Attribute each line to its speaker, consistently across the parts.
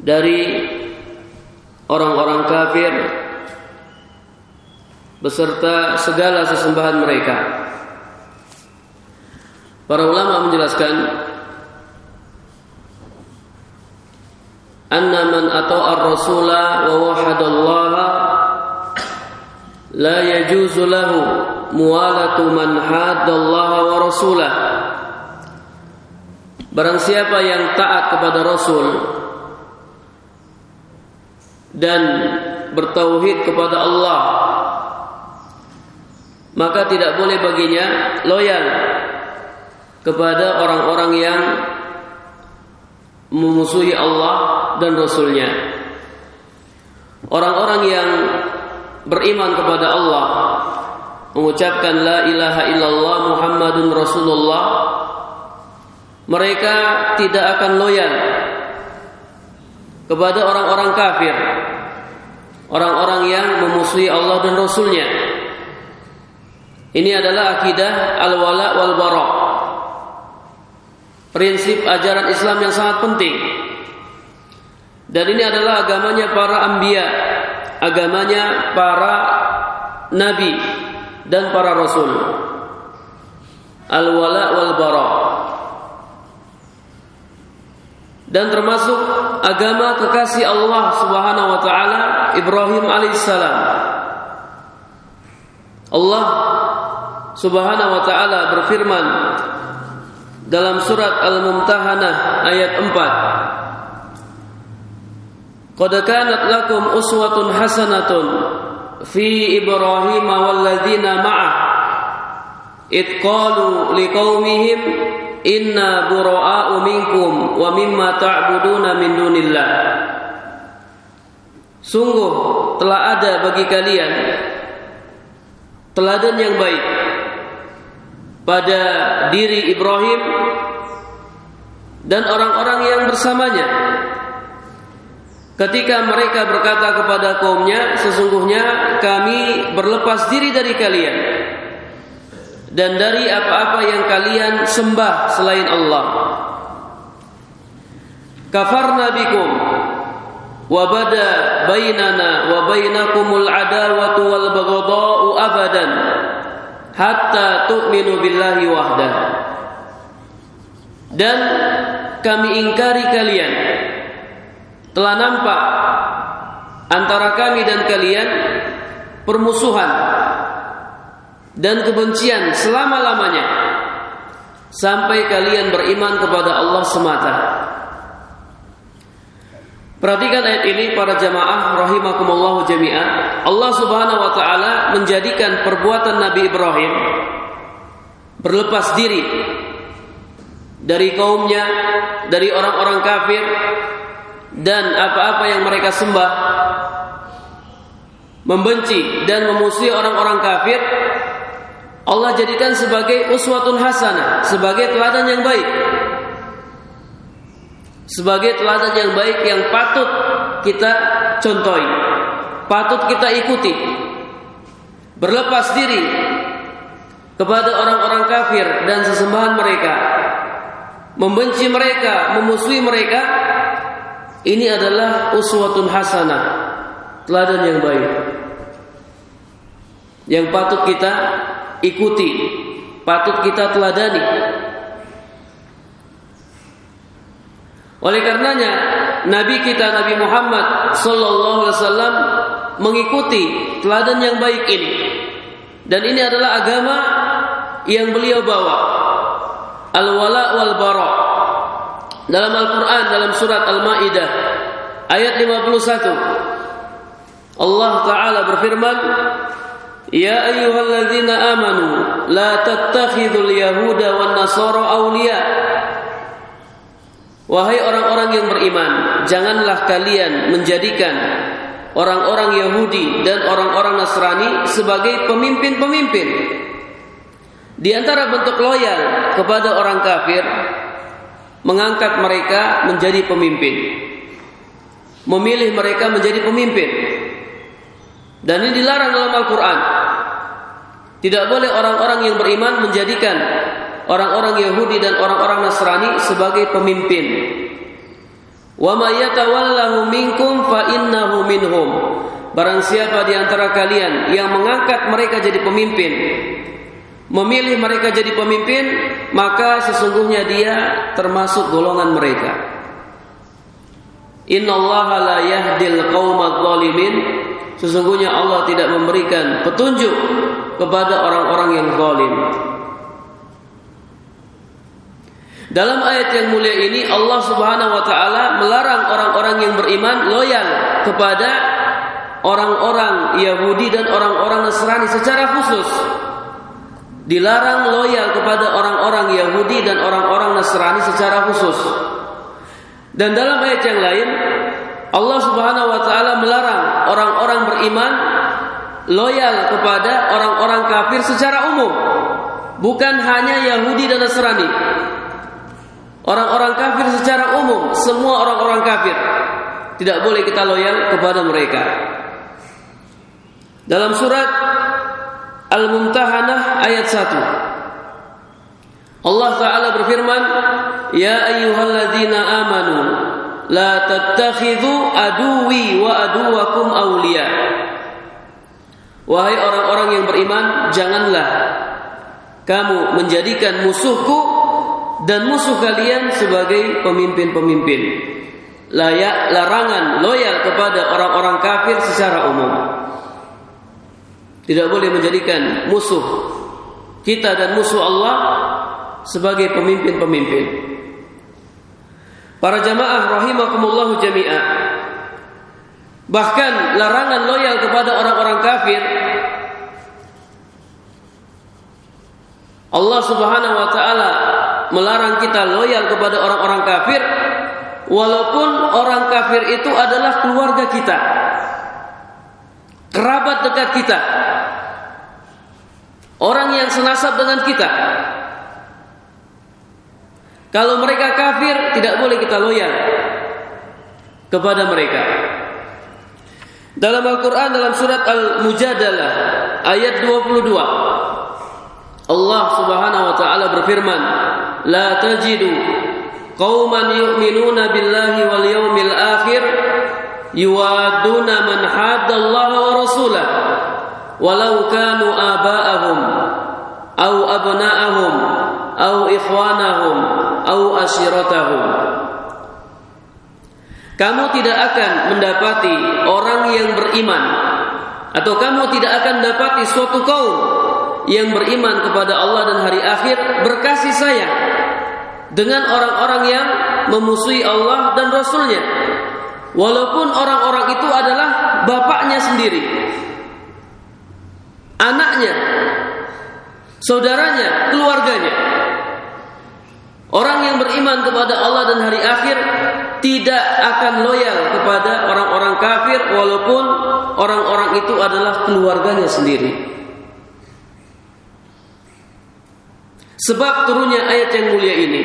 Speaker 1: dari orang-orang kafir beserta segala sesembahan mereka. Para ulama menjelaskan anna man ata'a ar-rasula wa wahadallaha la yajuzu lahu muwalatu man haddallaha wa rasulah. Barang siapa yang taat kepada Rasul dan bertauhid kepada Allah maka tidak boleh baginya loyal kepada orang-orang yang memusuhi Allah dan Rasulnya. Orang-orang yang beriman kepada Allah, mengucapkan la ilaha illallah Muhammadun Rasulullah, mereka tidak akan loyal kepada orang-orang kafir, orang-orang yang memusuhi Allah dan Rasulnya. Ini adalah akidah al-wala wal bara. Prinsip ajaran Islam yang sangat penting. Dan ini adalah agamanya para ambia, agamanya para nabi dan para rasul. Al-wala wal bara. Dan termasuk agama kekasih Allah Subhanahu wa taala Ibrahim alaihissalam. Allah Subhanahu wa taala berfirman dalam surat Al-Mumtahanah ayat 4 Qad kanat lakum uswatun hasanatun fi Ibrahim walladzina ma'ah id qalu liqaumihim inna bura'a'u minkum wa mimma ta'buduna min dunillah. Sungguh telah ada bagi kalian teladan yang baik pada diri Ibrahim dan orang-orang yang bersamanya. Ketika mereka berkata kepada kaumnya sesungguhnya kami berlepas diri dari kalian dan dari apa-apa yang kalian sembah selain Allah. Kafarna bikum. Wa bada bainana wa bainakumul adawatu wal baghdha'u abadan. Hatta tu'minu billahi wahdah. Dan kami ingkari kalian. Telah nampak antara kami dan kalian permusuhan dan kebencian selama-lamanya sampai kalian beriman kepada Allah semata. Perhatikan ayat ini para jamaah rahimakumullah jami'ah. Allah Subhanahu wa taala menjadikan perbuatan Nabi Ibrahim berlepas diri dari kaumnya, dari orang-orang kafir dan apa-apa yang mereka sembah membenci dan memusuhi orang-orang kafir Allah jadikan sebagai uswatun hasanah, sebagai teladan yang baik sebagai teladan yang baik yang patut kita contohi, patut kita ikuti. Berlepas diri kepada orang-orang kafir dan sesembahan mereka, membenci mereka, memusuhi mereka, ini adalah uswatun hasanah, teladan yang baik. Yang patut kita ikuti, patut kita teladani. Oleh karenanya Nabi kita Nabi Muhammad Sallallahu Alaihi Wasallam mengikuti teladan yang baik ini. Dan ini adalah agama yang beliau bawa. Al-wala wal bara dalam Al-Quran dalam surat Al-Ma'idah ayat 51 Allah Ta'ala berfirman Ya ayyuhalladzina amanu la tattakhidul yahuda wan nasara awliya Wahai orang-orang yang beriman, janganlah kalian menjadikan orang-orang Yahudi dan orang-orang Nasrani sebagai pemimpin-pemimpin. Di antara bentuk loyal kepada orang kafir, mengangkat mereka menjadi pemimpin. Memilih mereka menjadi pemimpin. Dan ini dilarang dalam Al-Quran. Tidak boleh orang-orang yang beriman menjadikan orang-orang Yahudi dan orang-orang Nasrani sebagai pemimpin. Wa may yatawallahu minkum fa. Barang siapa di antara kalian yang mengangkat mereka jadi pemimpin, memilih mereka jadi pemimpin, maka sesungguhnya dia termasuk golongan mereka. Innallaha la yahdil qaumadh dhalimin. Sesungguhnya Allah tidak memberikan petunjuk kepada orang-orang yang zalim. Dalam ayat yang mulia ini Allah Subhanahu wa taala melarang orang-orang yang beriman loyal kepada orang-orang Yahudi dan orang-orang Nasrani secara khusus. Dilarang loyal kepada orang-orang Yahudi dan orang-orang Nasrani secara khusus. Dan dalam ayat yang lain Allah Subhanahu wa taala melarang orang-orang beriman loyal kepada orang-orang kafir secara umum. Bukan hanya Yahudi dan Nasrani. Orang-orang kafir secara umum, semua orang-orang kafir tidak boleh kita loyal kepada mereka. Dalam surat Al-Mumtahanah ayat 1 Allah Ta'ala berfirman Ya ayyuhalladzina amanu La tattakhidhu aduwi wa aduwakum awliya Wahai orang-orang yang beriman Janganlah Kamu menjadikan musuhku dan musuh kalian sebagai pemimpin-pemimpin. Layak larangan loyal kepada orang-orang kafir secara umum. Tidak boleh menjadikan musuh kita dan musuh Allah sebagai pemimpin-pemimpin. Para jamaah rahimakumullah jami'ah. Bahkan larangan loyal kepada orang-orang kafir Allah Subhanahu wa taala melarang kita loyal kepada orang-orang kafir walaupun orang kafir itu adalah keluarga kita kerabat dekat kita orang yang senasab dengan kita kalau mereka kafir, tidak boleh kita loyal kepada mereka. Dalam Al-Quran, dalam surat Al-Mujadalah, ayat 22, Allah subhanahu wa ta'ala berfirman, La tajidu qauman yu'minuna billahi wal yawmil akhir, yuwaduna man haddallaha wa rasulahu walau kanu aba'ah au ikhwanahum au asyiratahum. Kamu tidak akan mendapati orang yang beriman atau kamu tidak akan dapati suatu kaum yang beriman kepada Allah dan hari akhir berkasih sayang dengan orang-orang yang memusuhi Allah dan Rasulnya. Walaupun orang-orang itu adalah bapaknya sendiri anaknya saudaranya keluarganya. Orang yang beriman kepada Allah dan hari akhir tidak akan loyal kepada orang-orang kafir walaupun orang-orang itu adalah keluarganya sendiri. Sebab turunnya ayat yang mulia ini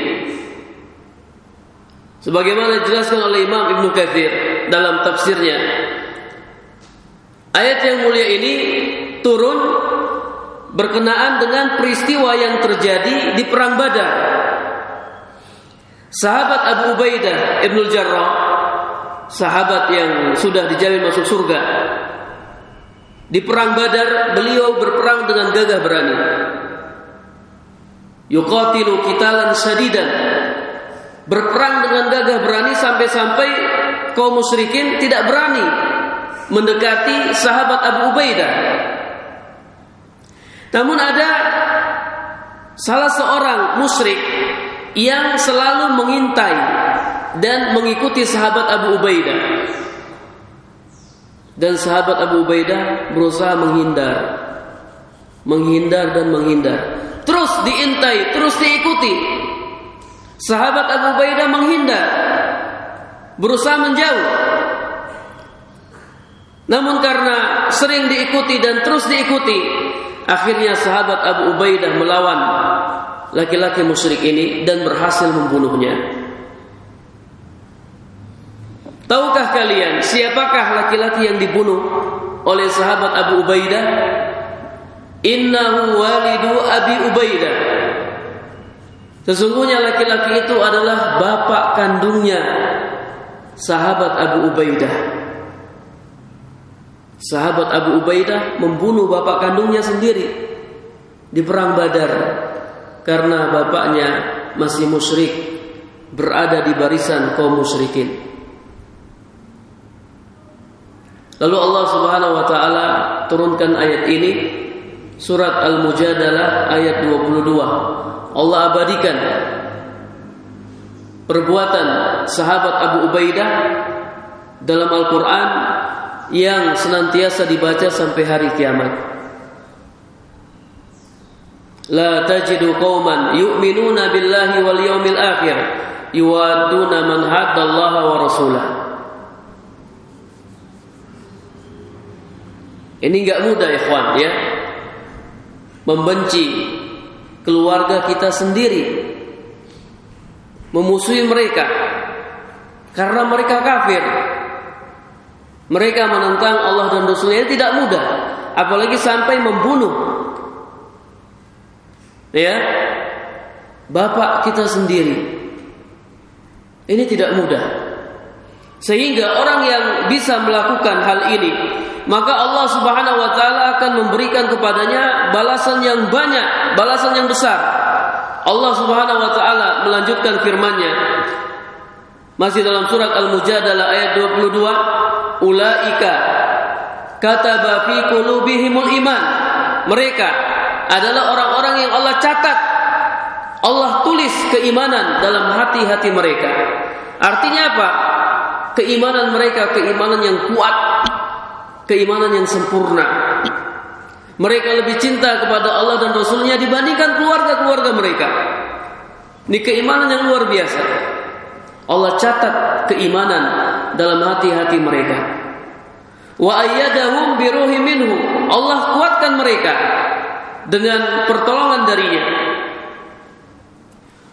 Speaker 1: Sebagaimana dijelaskan oleh Imam Ibnu Katsir dalam tafsirnya Ayat yang mulia ini turun berkenaan dengan peristiwa yang terjadi di perang Badar Sahabat Abu Ubaidah Ibnu Jarrah Sahabat yang sudah dijamin masuk surga. Di perang Badar beliau berperang dengan gagah berani. Yuqatilu qitalan sadidan berperang dengan gagah berani sampai-sampai kaum musyrikin tidak berani mendekati sahabat Abu Ubaidah. Namun ada salah seorang musyrik yang selalu mengintai dan mengikuti sahabat Abu Ubaidah. Dan sahabat Abu Ubaidah berusaha menghindar. Menghindar dan menghindar. Terus diintai, terus diikuti. Sahabat Abu Baidah menghindar, berusaha menjauh. Namun karena sering diikuti dan terus diikuti, akhirnya sahabat Abu Ubaidah melawan laki-laki musyrik ini dan berhasil membunuhnya. Tahukah kalian siapakah laki-laki yang dibunuh oleh sahabat Abu Ubaidah? Innahu walidu Abi Ubaidah. Sesungguhnya laki-laki itu adalah bapak kandungnya sahabat Abu Ubaidah. Sahabat Abu Ubaidah membunuh bapak kandungnya sendiri di perang Badar karena bapaknya masih musyrik berada di barisan kaum musyrikin. Lalu Allah Subhanahu wa taala turunkan ayat ini surat Al-Mujadalah ayat 22. Allah abadikan perbuatan sahabat Abu Ubaidah dalam Al-Qur'an yang senantiasa dibaca sampai hari kiamat. La tajidu qauman yu'minuna billahi wal yawmil akhir yuwadduna man haddallaha wa rasulah. Ini enggak mudah ikhwan ya. Membenci keluarga kita sendiri memusuhi mereka karena mereka kafir. Mereka menentang Allah dan Rasulnya tidak mudah, apalagi sampai membunuh. Ya, bapak kita sendiri. Ini tidak mudah. Sehingga orang yang bisa melakukan hal ini, maka Allah Subhanahu wa taala akan memberikan kepadanya balasan yang banyak, balasan yang besar. Allah Subhanahu wa taala melanjutkan firman-Nya masih dalam surat Al-Mujadalah ayat 22, ulaika kataba fi qulubihimul iman. Mereka adalah orang-orang yang Allah catat Allah tulis keimanan dalam hati-hati mereka. Artinya apa? Keimanan mereka keimanan yang kuat, keimanan yang sempurna. Mereka lebih cinta kepada Allah dan Rasulnya dibandingkan keluarga-keluarga mereka. Ini keimanan yang luar biasa. Allah catat keimanan dalam hati-hati mereka. Wa ayyadahum biruhi minhu. Allah kuatkan mereka dengan pertolongan darinya.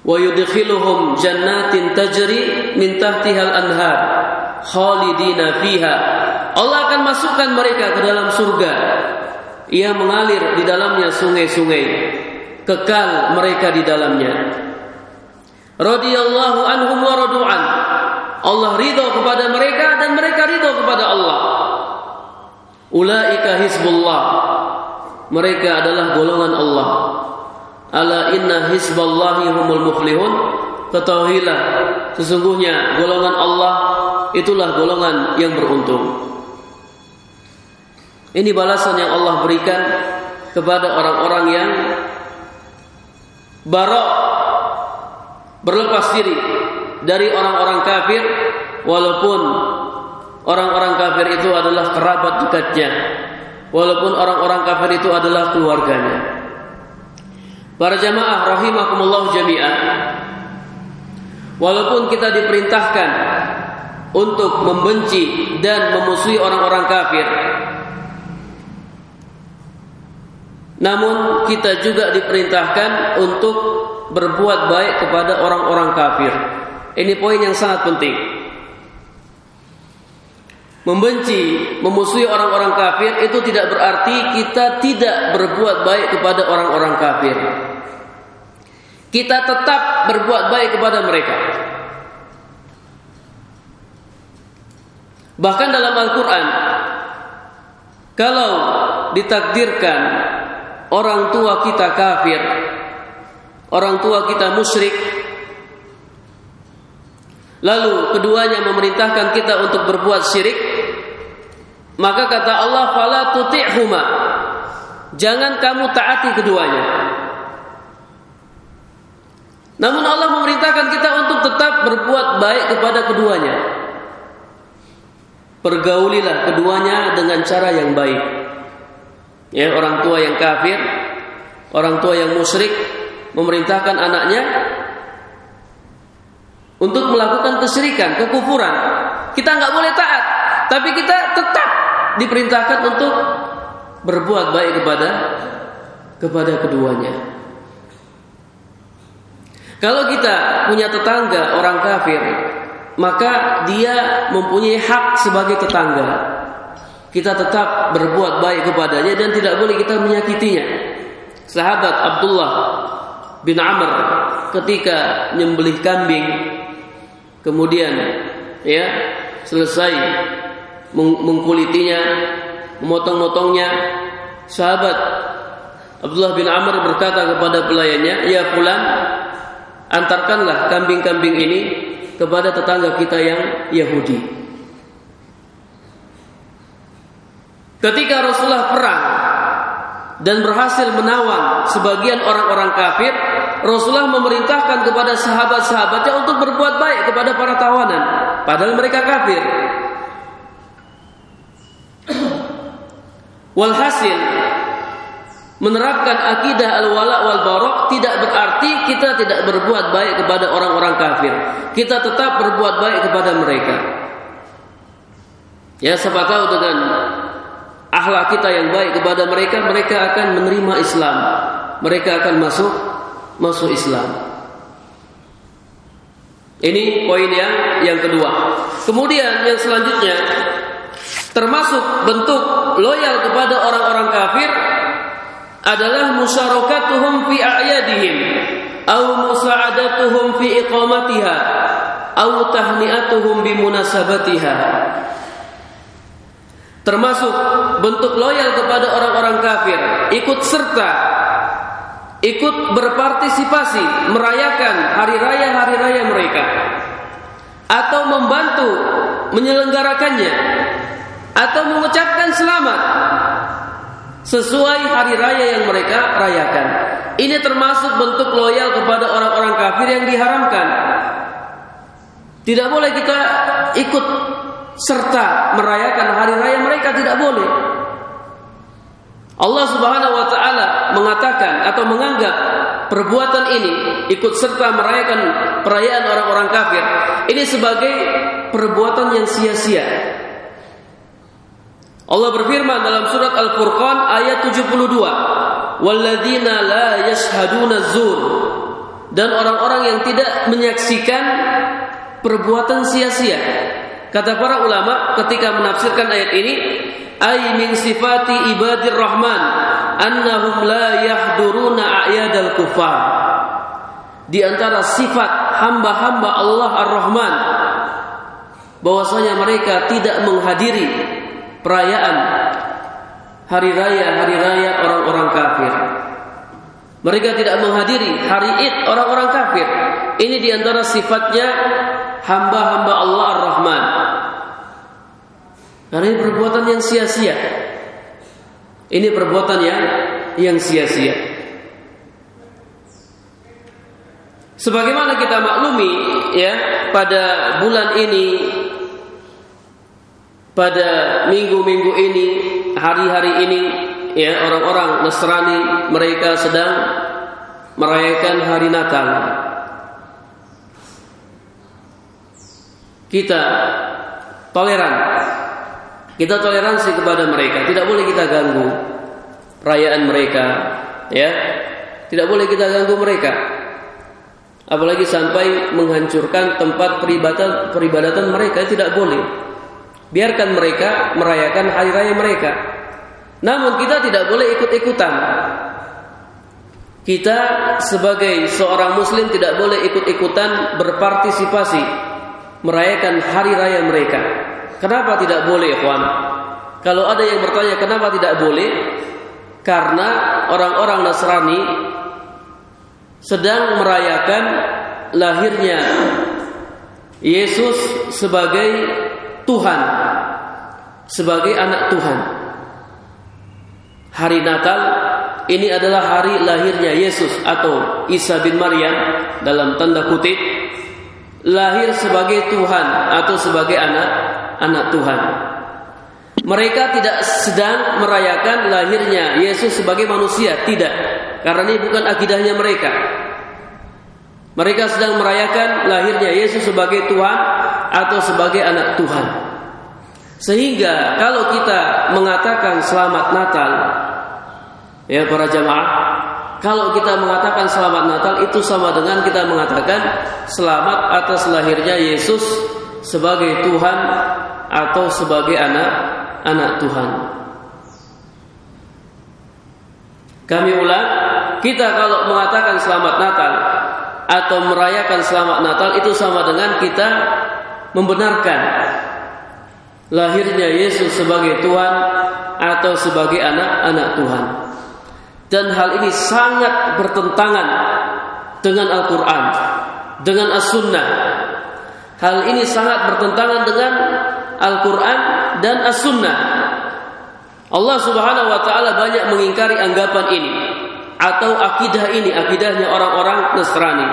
Speaker 1: Wa yudkhiluhum jannatin tajri min tahtihal anhar khalidina fiha. Allah akan masukkan mereka ke dalam surga. Ia mengalir di dalamnya sungai-sungai. Kekal mereka di dalamnya. Radhiyallahu anhum wa radu'an. Allah ridho kepada mereka dan mereka ridho kepada Allah. Ulaika hizbullah mereka adalah golongan Allah. Ala inna hizballahi humul muflihun. Ketahuilah sesungguhnya golongan Allah itulah golongan yang beruntung. Ini balasan yang Allah berikan kepada orang-orang yang barok berlepas diri dari orang-orang kafir walaupun orang-orang kafir itu adalah kerabat dekatnya walaupun orang-orang kafir itu adalah keluarganya para jamaah rahimakumullah jami'an walaupun kita diperintahkan untuk membenci dan memusuhi orang-orang kafir Namun kita juga diperintahkan untuk berbuat baik kepada orang-orang kafir. Ini poin yang sangat penting. Membenci, memusuhi orang-orang kafir itu tidak berarti kita tidak berbuat baik kepada orang-orang kafir. Kita tetap berbuat baik kepada mereka. Bahkan dalam Al-Quran, kalau ditakdirkan orang tua kita kafir, orang tua kita musyrik, lalu keduanya memerintahkan kita untuk berbuat syirik, maka kata Allah fala tuti'huma. Jangan kamu taati keduanya. Namun Allah memerintahkan kita untuk tetap berbuat baik kepada keduanya. Pergaulilah keduanya dengan cara yang baik ya orang tua yang kafir, orang tua yang musyrik memerintahkan anaknya untuk melakukan kesyirikan, kekufuran. Kita nggak boleh taat, tapi kita tetap diperintahkan untuk berbuat baik kepada kepada keduanya. Kalau kita punya tetangga orang kafir, maka dia mempunyai hak sebagai tetangga kita tetap berbuat baik kepadanya dan tidak boleh kita menyakitinya. Sahabat Abdullah bin Amr ketika nyembelih kambing kemudian ya selesai mengkulitinya, memotong-motongnya, sahabat Abdullah bin Amr berkata kepada pelayannya, "Ya fulan, antarkanlah kambing-kambing ini kepada tetangga kita yang Yahudi." Ketika Rasulullah perang dan berhasil menawan sebagian orang-orang kafir, Rasulullah memerintahkan kepada sahabat-sahabatnya untuk berbuat baik kepada para tawanan, padahal mereka kafir. Walhasil menerapkan akidah al-wala wal barok tidak berarti kita tidak berbuat baik kepada orang-orang kafir. Kita tetap berbuat baik kepada mereka. Ya, siapa tahu dengan akhlak kita yang baik kepada mereka, mereka akan menerima Islam. Mereka akan masuk masuk Islam. Ini poin yang yang kedua. Kemudian yang selanjutnya termasuk bentuk loyal kepada orang-orang kafir adalah musyarakatuhum fi a'yadihim au musa'adatuhum fi iqamatiha au tahni'atuhum bi munasabatiha. Termasuk bentuk loyal kepada orang-orang kafir ikut serta ikut berpartisipasi merayakan hari raya hari raya mereka atau membantu menyelenggarakannya atau mengucapkan selamat sesuai hari raya yang mereka rayakan. Ini termasuk bentuk loyal kepada orang-orang kafir yang diharamkan. Tidak boleh kita ikut serta merayakan hari raya mereka tidak boleh. Allah Subhanahu wa taala mengatakan atau menganggap perbuatan ini ikut serta merayakan perayaan orang-orang kafir ini sebagai perbuatan yang sia-sia Allah berfirman dalam surat Al-Furqan ayat 72, "Walladzina la yashhaduna zur" dan orang-orang yang tidak menyaksikan perbuatan sia-sia. Kata para ulama ketika menafsirkan ayat ini, ay min sifati ibadir rahman annahum la yahduruna a'yadal kufar. Di antara sifat hamba-hamba Allah Ar-Rahman bahwasanya mereka tidak menghadiri perayaan hari raya hari raya orang-orang kafir. Mereka tidak menghadiri hari Id orang-orang kafir. Ini di antara sifatnya hamba-hamba Allah Ar-Rahman. Karena ini perbuatan yang sia-sia. Ini perbuatan yang yang sia-sia. Sebagaimana kita maklumi ya pada bulan ini pada minggu-minggu ini, hari-hari ini, ya orang-orang Nasrani mereka sedang merayakan hari Natal. Kita toleran, kita toleransi kepada mereka, tidak boleh kita ganggu perayaan mereka, ya, tidak boleh kita ganggu mereka. Apalagi sampai menghancurkan tempat peribadatan peribadatan mereka tidak boleh. Biarkan mereka merayakan hari raya mereka. Namun kita tidak boleh ikut-ikutan. Kita sebagai seorang muslim tidak boleh ikut-ikutan berpartisipasi merayakan hari raya mereka. Kenapa tidak boleh, ikhwan? Kalau ada yang bertanya kenapa tidak boleh? Karena orang-orang Nasrani sedang merayakan lahirnya Yesus sebagai Tuhan sebagai anak Tuhan. Hari Natal ini adalah hari lahirnya Yesus atau Isa bin Maryam dalam tanda kutip lahir sebagai Tuhan atau sebagai anak anak Tuhan. Mereka tidak sedang merayakan lahirnya Yesus sebagai manusia, tidak. Karena ini bukan akidahnya mereka. Mereka sedang merayakan lahirnya Yesus sebagai Tuhan atau sebagai anak Tuhan. Sehingga kalau kita mengatakan selamat Natal ya para jamaah, kalau kita mengatakan selamat Natal itu sama dengan kita mengatakan selamat atas lahirnya Yesus sebagai Tuhan atau sebagai anak anak Tuhan. Kami ulang, kita kalau mengatakan selamat Natal atau merayakan selamat Natal itu sama dengan kita membenarkan lahirnya Yesus sebagai Tuhan atau sebagai anak-anak Tuhan. Dan hal ini sangat bertentangan dengan Al-Quran, dengan As-Sunnah. Hal ini sangat bertentangan dengan Al-Quran dan As-Sunnah. Allah Subhanahu wa taala banyak mengingkari anggapan ini atau akidah ini, akidahnya orang-orang Nasrani.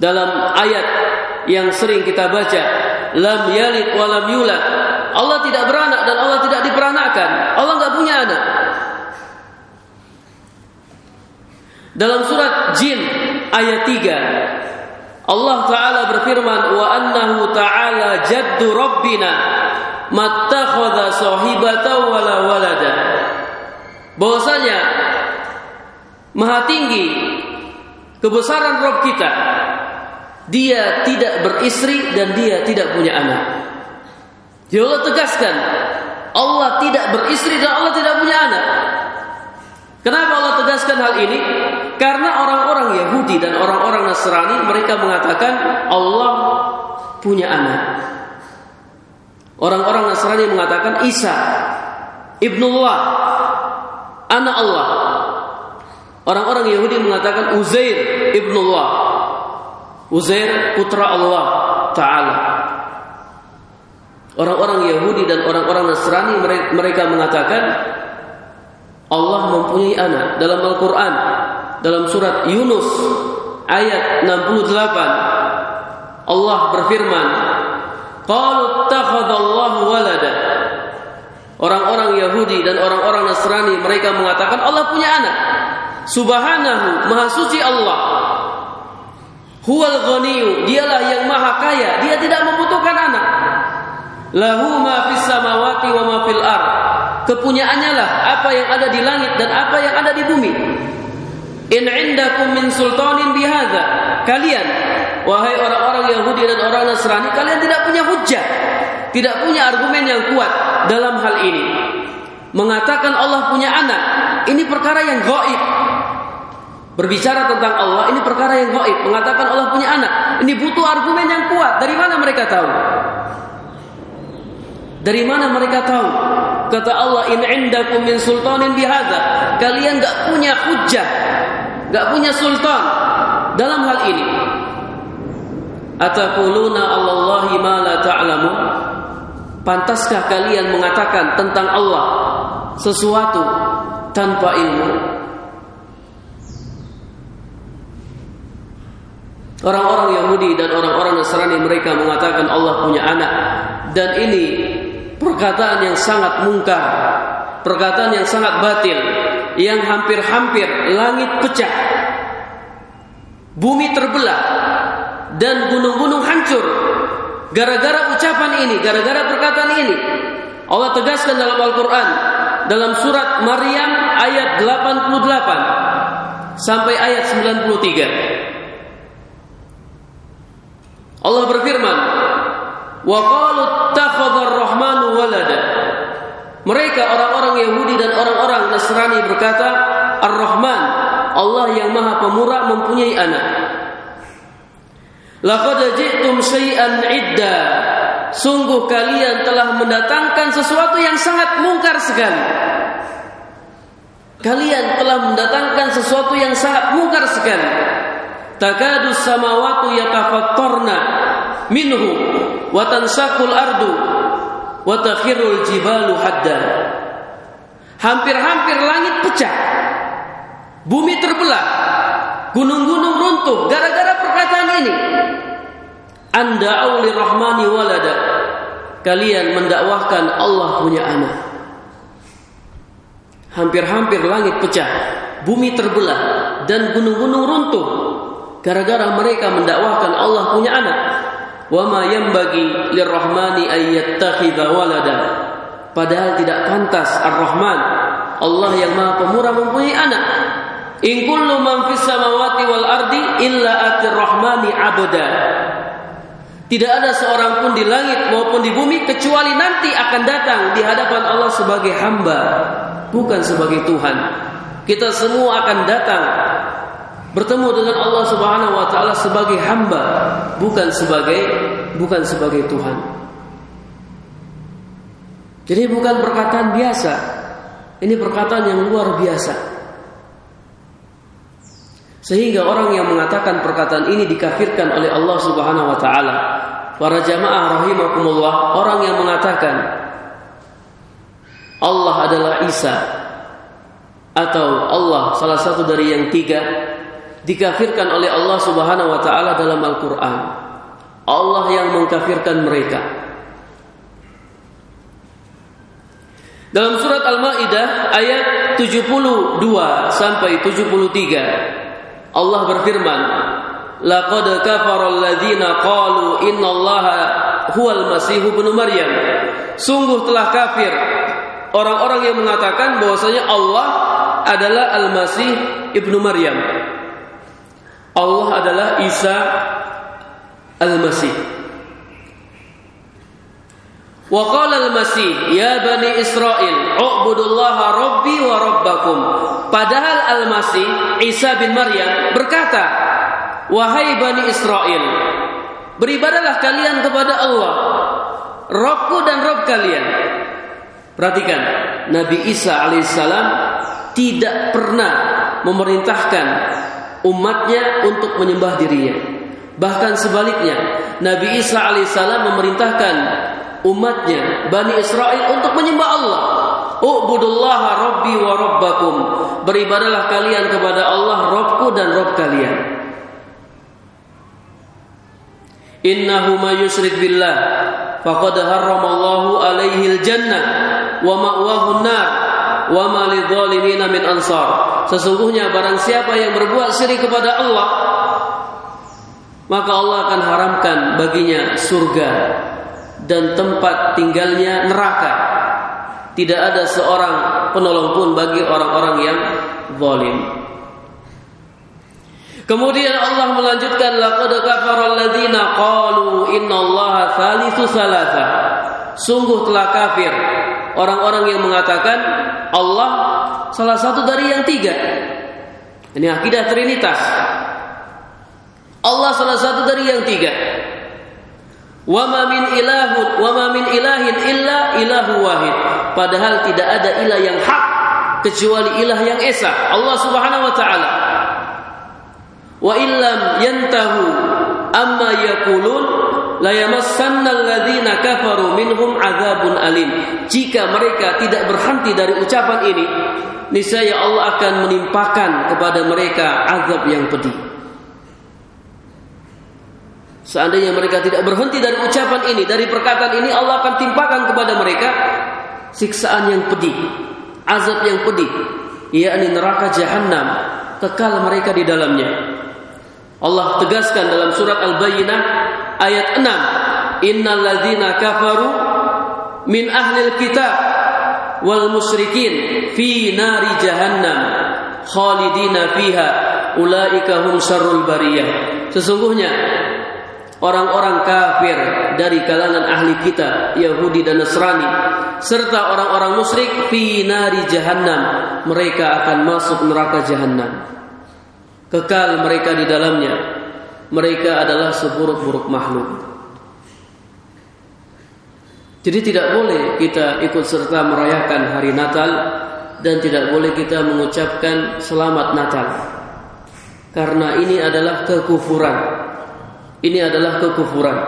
Speaker 1: Dalam ayat yang sering kita baca, lam yalid wa lam yulad. Allah tidak beranak dan Allah tidak diperanakkan. Allah nggak punya anak. Dalam surat Jin ayat 3 Allah taala berfirman wa annahu taala jaddu rabbina mattakhadha sahibata wala walada bahwasanya maha tinggi kebesaran Rob kita dia tidak beristri dan dia tidak punya anak Ya Allah tegaskan Allah tidak beristri dan Allah tidak punya anak Kenapa Allah tegaskan hal ini? Karena orang-orang Yahudi dan orang-orang Nasrani mereka mengatakan Allah punya anak. Orang-orang Nasrani mengatakan Isa ibnullah, anak Allah. Orang-orang Yahudi mengatakan Uzair ibnullah. Uzair putra Allah taala. Orang-orang Yahudi dan orang-orang Nasrani mereka mengatakan Allah mempunyai anak dalam Al-Qur'an dalam surat Yunus ayat 68 Allah berfirman walada Orang-orang Yahudi dan orang-orang Nasrani mereka mengatakan Allah punya anak Subhanahu Maha suci Allah Huwal ghaniyu Dialah yang maha kaya Dia tidak membutuhkan anak Lahu ma fis samawati wa ma fil ar kepunyaannya lah apa yang ada di langit dan apa yang ada di bumi. In indakum min sultanin bihadza. Kalian wahai orang-orang Yahudi dan orang Nasrani, kalian tidak punya hujah, tidak punya argumen yang kuat dalam hal ini. Mengatakan Allah punya anak, ini perkara yang gaib. Berbicara tentang Allah, ini perkara yang gaib. Mengatakan Allah punya anak, ini butuh argumen yang kuat. Dari mana mereka tahu? Dari mana mereka tahu? Kata Allah, "In indakum min sultanin bihadza." Kalian enggak punya hujah, enggak punya sultan dalam hal ini. Ataquluna Allahi ma la ta'lamun? Pantaskah kalian mengatakan tentang Allah sesuatu tanpa ilmu? Orang-orang Yahudi dan orang-orang Nasrani mereka mengatakan Allah punya anak dan ini perkataan yang sangat mungkar, perkataan yang sangat batil, yang hampir-hampir langit pecah, bumi terbelah, dan gunung-gunung hancur gara-gara ucapan ini, gara-gara perkataan ini. Allah tegaskan dalam Al-Quran dalam surat Maryam ayat 88 sampai ayat 93. Allah berfirman, Wa qalu rahmanu walada. Mereka orang-orang Yahudi dan orang-orang Nasrani berkata, Ar-Rahman, Allah yang Maha Pemurah mempunyai anak. Laqad ji'tum syai'an idda. Sungguh kalian telah mendatangkan sesuatu yang sangat mungkar sekali. Kalian telah mendatangkan sesuatu yang sangat mungkar sekali. Takadu samawati yatafattarna minhu wa tansaqul ardu wa takhirul jibalu hadda. Hampir-hampir langit pecah. Bumi terbelah. Gunung-gunung runtuh gara-gara perkataan ini. Anda auli rahmani walada. Kalian mendakwahkan Allah punya anak. Hampir-hampir langit pecah, bumi terbelah dan gunung-gunung runtuh gara-gara mereka mendakwahkan Allah punya anak. Wa ma yanbaghi lirrahmani ay yattakhidha walada. Padahal tidak pantas ar-rahman Allah yang maha pemurah mempunyai anak. In kullu man fis samawati wal ardi illa atir rahmani abda tidak ada seorang pun di langit maupun di bumi kecuali nanti akan datang di hadapan Allah sebagai hamba bukan sebagai Tuhan. Kita semua akan datang bertemu dengan Allah Subhanahu wa taala sebagai hamba bukan sebagai bukan sebagai Tuhan. Jadi bukan perkataan biasa. Ini perkataan yang luar biasa. Sehingga orang yang mengatakan perkataan ini dikafirkan oleh Allah Subhanahu wa taala. Para jamaah rahimakumullah, orang yang mengatakan Allah adalah Isa atau Allah salah satu dari yang tiga dikafirkan oleh Allah Subhanahu wa taala dalam Al-Qur'an. Allah yang mengkafirkan mereka. Dalam surat Al-Maidah ayat 72 sampai 73 Allah berfirman, "Laqad kafara alladziina qalu innallaha huwal masih ibnu Maryam." Sungguh telah kafir orang-orang yang mengatakan bahwasanya Allah adalah Al-Masih ibnu Maryam. Allah adalah Isa Al-Masih. Wa qala al-Masih, "Ya Bani Israel, u'budullaha rabbi wa rabbakum." Padahal Al-Masih, Isa bin Maryam berkata, "Wahai Bani Israel, beribadalah kalian kepada Allah, Rabbku dan Rabb kalian." Perhatikan, Nabi Isa alaihissalam tidak pernah memerintahkan umatnya untuk menyembah dirinya. Bahkan sebaliknya, Nabi Isa alaihissalam memerintahkan umatnya Bani Israel untuk menyembah Allah. Ubudullaha rabbi wa rabbakum. Beribadalah kalian kepada Allah Rabbku dan Rabb kalian. Innahu ma yusyrik billah faqad harramallahu alaihi al-jannah wa ma'wahu an-nar wa ma lidh-dhalimin min ansar. Sesungguhnya barang siapa yang berbuat syirik kepada Allah maka Allah akan haramkan baginya surga dan tempat tinggalnya neraka. Tidak ada seorang penolong pun bagi orang-orang yang zalim. Kemudian Allah melanjutkan laqad kafara alladziina qalu innallaha thalithu salasa. Sungguh telah kafir orang-orang yang mengatakan Allah salah satu dari yang tiga. Ini akidah Trinitas. Allah salah satu dari yang tiga. Wa ma min ilahun wa min ilahin illa ilahu wahid. Padahal tidak ada ilah yang hak kecuali ilah yang esa, Allah Subhanahu wa taala. Wa illam yantahu amma yaqulun la yamassanna alladziina kafaru minhum adzabun alim. Jika mereka tidak berhenti dari ucapan ini, niscaya Allah akan menimpakan kepada mereka azab yang pedih. Seandainya mereka tidak berhenti dari ucapan ini, dari perkataan ini, Allah akan timpakan kepada mereka siksaan yang pedih, azab yang pedih, yakni neraka jahanam, kekal mereka di dalamnya. Allah tegaskan dalam surat Al-Bayyinah ayat 6, "Innal ladzina kafaru min ahlil kitab wal musyrikin fi nari jahannam khalidina fiha ulaika hum syarrul bariyah." Sesungguhnya orang-orang kafir dari kalangan ahli kita Yahudi dan Nasrani serta orang-orang musyrik fi nari jahannam mereka akan masuk neraka jahannam kekal mereka di dalamnya mereka adalah seburuk-buruk makhluk jadi tidak boleh kita ikut serta merayakan hari Natal dan tidak boleh kita mengucapkan selamat Natal karena ini adalah kekufuran ini adalah kekufuran.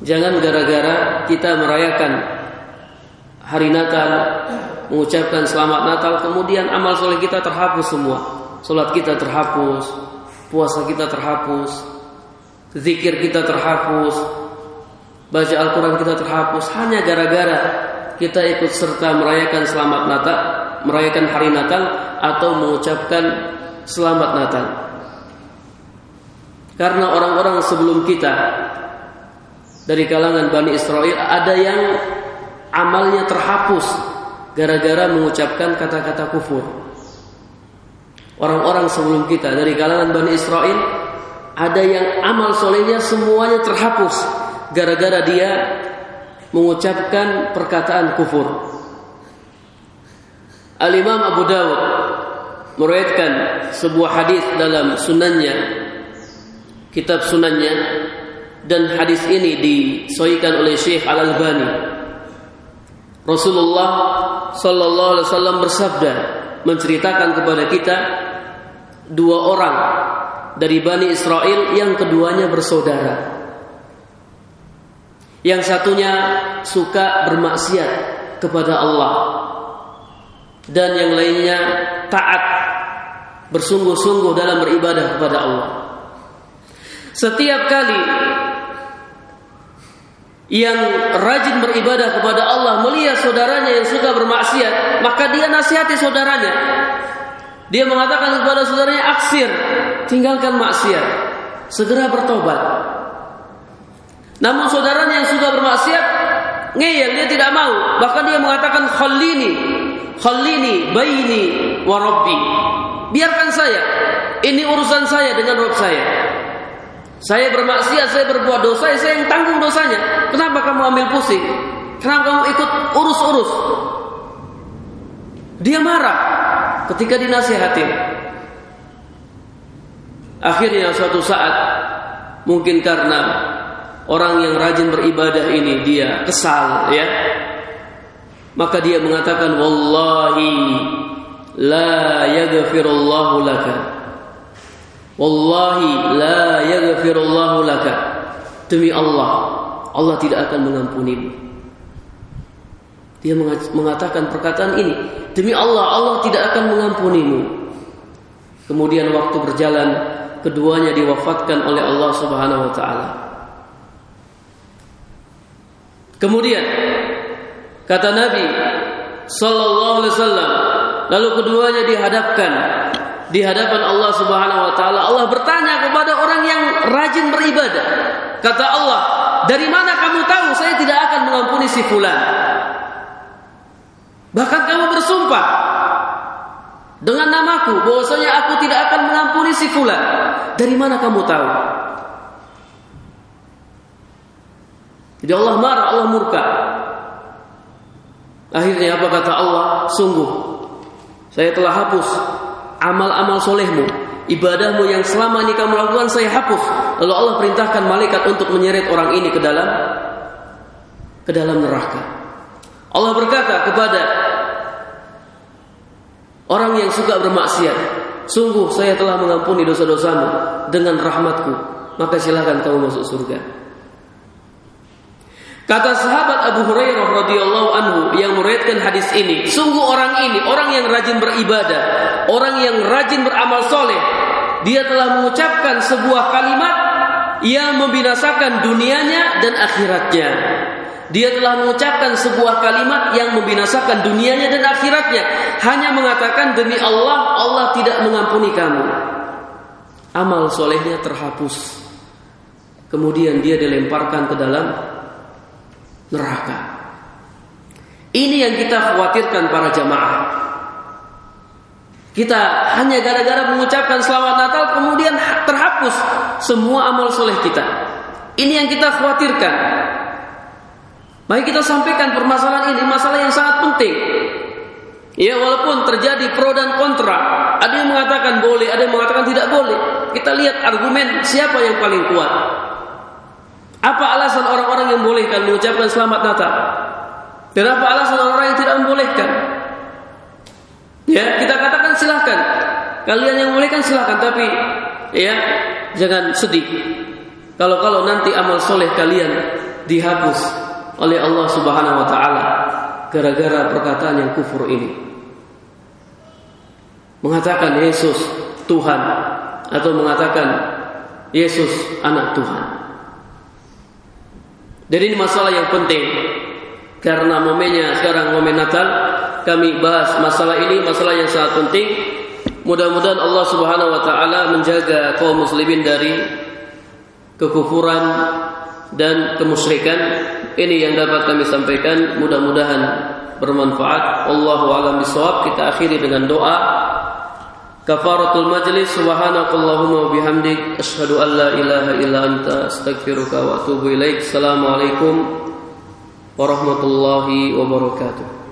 Speaker 1: Jangan gara-gara kita merayakan hari Natal, mengucapkan selamat Natal, kemudian amal soleh kita terhapus semua. Solat kita terhapus, puasa kita terhapus, zikir kita terhapus, baca Al-Quran kita terhapus. Hanya gara-gara kita ikut serta merayakan selamat Natal, merayakan hari Natal atau mengucapkan selamat Natal. Karena orang-orang sebelum kita dari kalangan Bani Israel ada yang amalnya terhapus gara-gara mengucapkan kata-kata kufur. Orang-orang sebelum kita dari kalangan Bani Israel ada yang amal solehnya semuanya terhapus gara-gara dia mengucapkan perkataan kufur. Al-Imam Abu Dawud meriwayatkan sebuah hadis dalam sunannya kitab sunannya dan hadis ini disoikan oleh Syekh Al Albani. Rasulullah Sallallahu Alaihi Wasallam bersabda menceritakan kepada kita dua orang dari Bani Israel yang keduanya bersaudara. Yang satunya suka bermaksiat kepada Allah dan yang lainnya taat bersungguh-sungguh dalam beribadah kepada Allah. Setiap kali yang rajin beribadah kepada Allah melihat saudaranya yang suka bermaksiat, maka dia nasihati saudaranya. Dia mengatakan kepada saudaranya, "Aksir, tinggalkan maksiat, segera bertobat." Namun saudaranya yang suka bermaksiat ngeyel, dia tidak mau. Bahkan dia mengatakan, "Khallini, khallini baini wa rabbi." Biarkan saya. Ini urusan saya dengan Rabb saya. Saya bermaksiat, saya berbuat dosa, saya yang tanggung dosanya. Kenapa kamu ambil pusing? Kenapa kamu ikut urus-urus? Dia marah ketika dinasihati. Akhirnya suatu saat mungkin karena orang yang rajin beribadah ini dia kesal ya. Maka dia mengatakan wallahi la yaghfirullahu laka. Wallahi la yaghfirullahu laka. Demi Allah, Allah tidak akan mengampunimu. Dia mengatakan perkataan ini, demi Allah, Allah tidak akan mengampunimu. Kemudian waktu berjalan, keduanya diwafatkan oleh Allah Subhanahu wa taala. Kemudian kata Nabi sallallahu alaihi wasallam, lalu keduanya dihadapkan di hadapan Allah Subhanahu wa taala. Allah bertanya kepada orang yang rajin beribadah. Kata Allah, "Dari mana kamu tahu saya tidak akan mengampuni si fulan?" Bahkan kamu bersumpah dengan namaku bahwasanya aku tidak akan mengampuni si fulan. Dari mana kamu tahu? Jadi Allah marah, Allah murka. Akhirnya apa kata Allah? Sungguh saya telah hapus amal-amal solehmu, ibadahmu yang selama ini kamu lakukan saya hapus. Lalu Allah perintahkan malaikat untuk menyeret orang ini ke dalam ke dalam neraka. Allah berkata kepada orang yang suka bermaksiat, sungguh saya telah mengampuni dosa-dosamu dengan rahmatku, maka silakan kamu masuk surga. Kata sahabat Abu Hurairah radhiyallahu anhu yang meriwayatkan hadis ini, sungguh orang ini orang yang rajin beribadah, orang yang rajin beramal soleh, dia telah mengucapkan sebuah kalimat yang membinasakan dunianya dan akhiratnya. Dia telah mengucapkan sebuah kalimat yang membinasakan dunianya dan akhiratnya. Hanya mengatakan demi Allah, Allah tidak mengampuni kamu. Amal solehnya terhapus. Kemudian dia dilemparkan ke dalam neraka. Ini yang kita khawatirkan para jamaah. Kita hanya gara-gara mengucapkan selamat Natal kemudian terhapus semua amal soleh kita. Ini yang kita khawatirkan. Mari kita sampaikan permasalahan ini masalah yang sangat penting. Ya walaupun terjadi pro dan kontra, ada yang mengatakan boleh, ada yang mengatakan tidak boleh. Kita lihat argumen siapa yang paling kuat. Apa alasan orang-orang yang membolehkan mengucapkan selamat Natal? Dan apa alasan orang-orang yang tidak membolehkan? Ya, kita katakan silahkan. Kalian yang membolehkan silahkan, tapi ya jangan sedih. Kalau-kalau nanti amal soleh kalian dihapus oleh Allah Subhanahu Wa Taala gara-gara perkataan yang kufur ini, mengatakan Yesus Tuhan atau mengatakan Yesus anak Tuhan. Jadi ini masalah yang penting karena momennya sekarang momen Natal kami bahas masalah ini masalah yang sangat penting. Mudah-mudahan Allah Subhanahu wa taala menjaga kaum muslimin dari kekufuran dan kemusyrikan. Ini yang dapat kami sampaikan. Mudah-mudahan bermanfaat. Allahu a'lam bishawab. Kita akhiri dengan doa. Kafaratul majlis subhanakallahumma wa bihamdik asyhadu an la ilaha illa anta astaghfiruka wa atubu ilaik. Assalamualaikum warahmatullahi wabarakatuh.